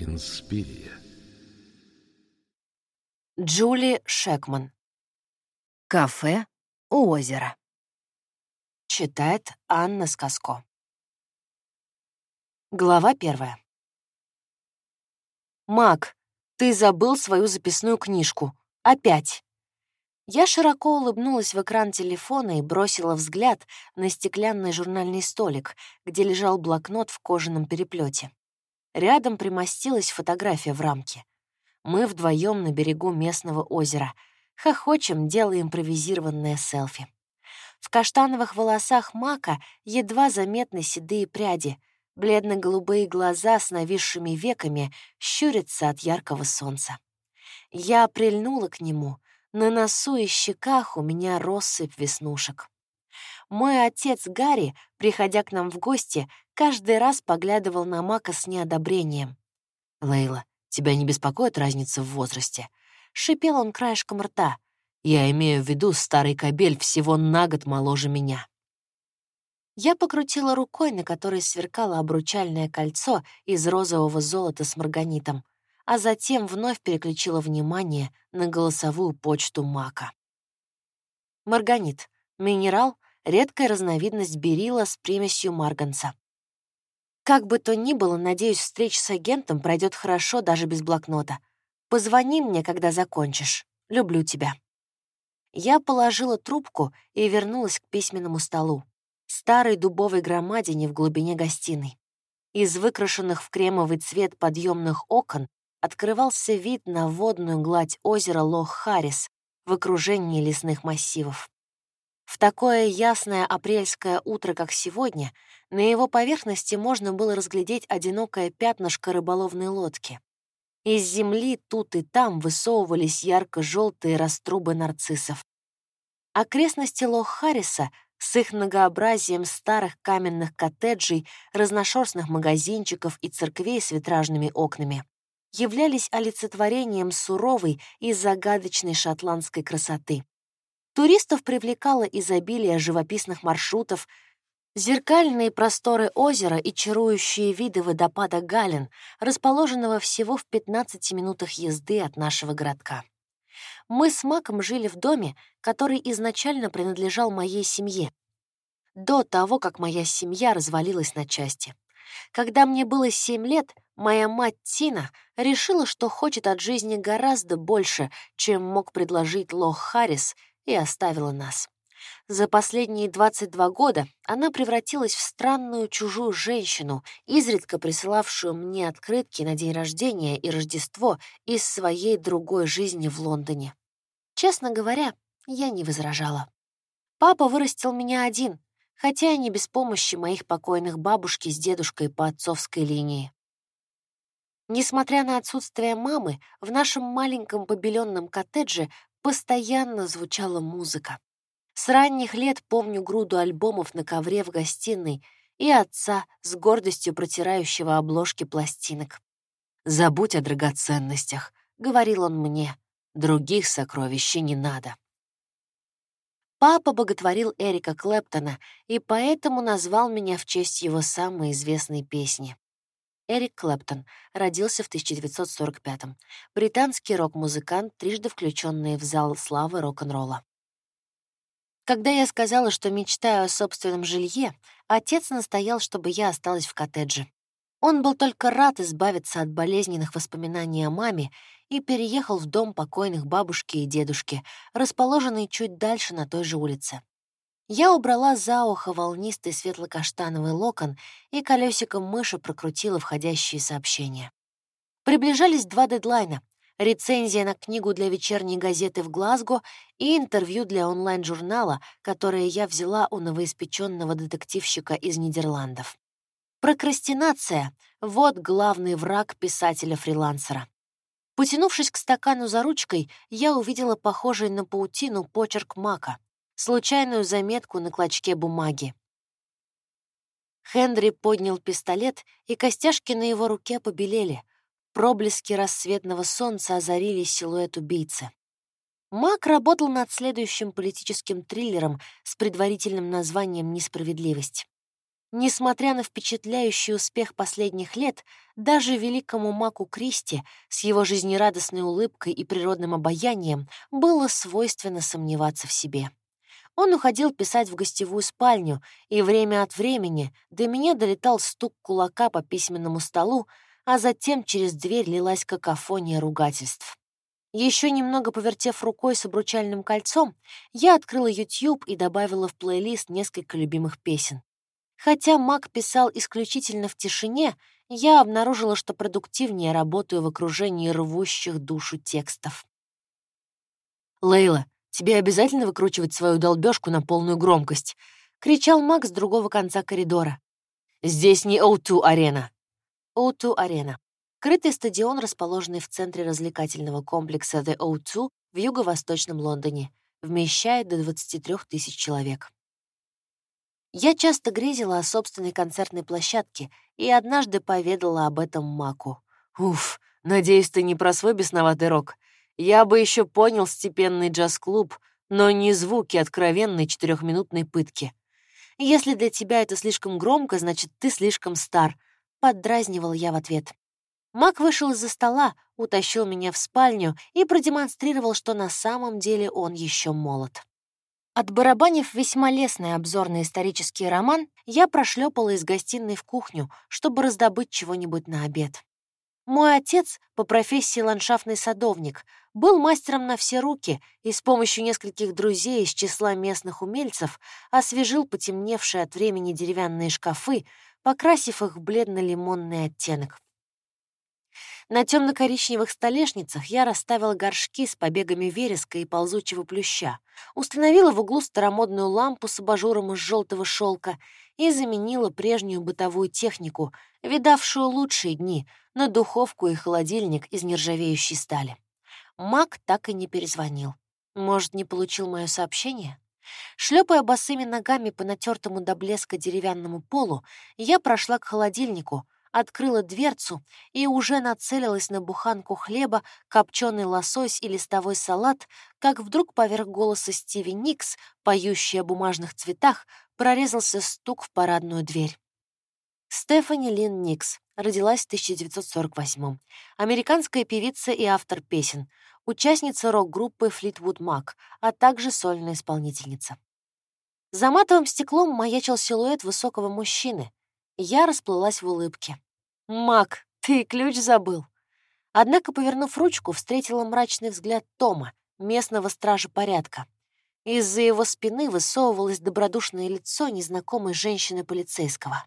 Инспирия. Джули Шекман. Кафе у озера. Читает Анна Сказко. Глава первая. «Мак, ты забыл свою записную книжку. Опять!» Я широко улыбнулась в экран телефона и бросила взгляд на стеклянный журнальный столик, где лежал блокнот в кожаном переплете. Рядом примостилась фотография в рамке. Мы вдвоем на берегу местного озера. Хохочем, делая импровизированное селфи. В каштановых волосах Мака едва заметны седые пряди. Бледно-голубые глаза с нависшими веками щурятся от яркого солнца. Я прильнула к нему. На носу и щеках у меня россыпь веснушек. Мой отец Гарри, приходя к нам в гости, каждый раз поглядывал на Мака с неодобрением. «Лейла, Тебя не беспокоит разница в возрасте?» Шипел он краешком рта. «Я имею в виду, старый кобель всего на год моложе меня». Я покрутила рукой, на которой сверкало обручальное кольцо из розового золота с марганитом, а затем вновь переключила внимание на голосовую почту Мака. Марганит — минерал, редкая разновидность берила с примесью марганца. Как бы то ни было, надеюсь, встреча с агентом пройдет хорошо даже без блокнота. Позвони мне, когда закончишь. Люблю тебя. Я положила трубку и вернулась к письменному столу. Старой дубовой громадине в глубине гостиной. Из выкрашенных в кремовый цвет подъемных окон открывался вид на водную гладь озера Лох-Харрис в окружении лесных массивов. В такое ясное апрельское утро, как сегодня, на его поверхности можно было разглядеть одинокое пятнышко рыболовной лодки. Из земли тут и там высовывались ярко-желтые раструбы нарциссов. Окрестности Лох-Харриса с их многообразием старых каменных коттеджей, разношерстных магазинчиков и церквей с витражными окнами являлись олицетворением суровой и загадочной шотландской красоты. Туристов привлекало изобилие живописных маршрутов, зеркальные просторы озера и чарующие виды водопада Гален, расположенного всего в 15 минутах езды от нашего городка. Мы с Маком жили в доме, который изначально принадлежал моей семье, до того, как моя семья развалилась на части. Когда мне было 7 лет, моя мать Тина решила, что хочет от жизни гораздо больше, чем мог предложить Лох Харрис — и оставила нас. За последние 22 года она превратилась в странную чужую женщину, изредка присылавшую мне открытки на день рождения и Рождество из своей другой жизни в Лондоне. Честно говоря, я не возражала. Папа вырастил меня один, хотя и не без помощи моих покойных бабушки с дедушкой по отцовской линии. Несмотря на отсутствие мамы, в нашем маленьком побеленном коттедже постоянно звучала музыка. С ранних лет помню груду альбомов на ковре в гостиной и отца с гордостью протирающего обложки пластинок. «Забудь о драгоценностях», — говорил он мне, — «других сокровищ не надо». Папа боготворил Эрика Клэптона и поэтому назвал меня в честь его самой известной песни. Эрик Клэптон родился в 1945-м. Британский рок-музыкант, трижды включенный в зал славы рок-н-ролла. Когда я сказала, что мечтаю о собственном жилье, отец настоял, чтобы я осталась в коттедже. Он был только рад избавиться от болезненных воспоминаний о маме и переехал в дом покойных бабушки и дедушки, расположенный чуть дальше на той же улице. Я убрала за ухо волнистый светло-каштановый локон и колесиком мыши прокрутила входящие сообщения. Приближались два дедлайна — рецензия на книгу для вечерней газеты в Глазго и интервью для онлайн-журнала, которое я взяла у новоиспеченного детективщика из Нидерландов. Прокрастинация — вот главный враг писателя-фрилансера. Потянувшись к стакану за ручкой, я увидела похожий на паутину почерк Мака — случайную заметку на клочке бумаги. Хенри поднял пистолет, и костяшки на его руке побелели. Проблески рассветного солнца озарили силуэт убийцы. Мак работал над следующим политическим триллером с предварительным названием «Несправедливость». Несмотря на впечатляющий успех последних лет, даже великому Маку Кристи с его жизнерадостной улыбкой и природным обаянием было свойственно сомневаться в себе. Он уходил писать в гостевую спальню, и время от времени до меня долетал стук кулака по письменному столу, а затем через дверь лилась какофония ругательств. Еще немного повертев рукой с обручальным кольцом, я открыла YouTube и добавила в плейлист несколько любимых песен. Хотя Мак писал исключительно в тишине, я обнаружила, что продуктивнее работаю в окружении рвущих душу текстов. «Лейла, тебе обязательно выкручивать свою долбёжку на полную громкость?» — кричал Мак с другого конца коридора. «Здесь не O2-арена». O2-арена. Крытый стадион, расположенный в центре развлекательного комплекса The O2 в юго-восточном Лондоне, вмещает до 23 тысяч человек. Я часто грезила о собственной концертной площадке и однажды поведала об этом Маку. «Уф, надеюсь, ты не про свой бесноватый рок. Я бы еще понял степенный джаз-клуб, но не звуки откровенной четырехминутной пытки. Если для тебя это слишком громко, значит, ты слишком стар», — поддразнивал я в ответ. Мак вышел из-за стола, утащил меня в спальню и продемонстрировал, что на самом деле он еще молод. Отбарабанив весьма лестный обзорный исторический роман, я прошлепала из гостиной в кухню, чтобы раздобыть чего-нибудь на обед. Мой отец, по профессии ландшафтный садовник, был мастером на все руки и с помощью нескольких друзей из числа местных умельцев освежил потемневшие от времени деревянные шкафы, покрасив их в бледно-лимонный оттенок. На темно-коричневых столешницах я расставила горшки с побегами вереска и ползучего плюща, установила в углу старомодную лампу с абажуром из желтого шелка и заменила прежнюю бытовую технику, видавшую лучшие дни, на духовку и холодильник из нержавеющей стали. Мак так и не перезвонил. Может, не получил мое сообщение? Шлепая босыми ногами по натертому до блеска деревянному полу, я прошла к холодильнику — открыла дверцу и уже нацелилась на буханку хлеба, копченый лосось и листовой салат, как вдруг поверх голоса Стиви Никс, поющий о бумажных цветах, прорезался стук в парадную дверь. Стефани Лин Никс родилась в 1948 Американская певица и автор песен, участница рок-группы Fleetwood Mac, а также сольная исполнительница. За матовым стеклом маячил силуэт высокого мужчины, я расплылась в улыбке. «Мак, ты ключ забыл!» Однако, повернув ручку, встретила мрачный взгляд Тома, местного стража порядка. Из-за его спины высовывалось добродушное лицо незнакомой женщины-полицейского.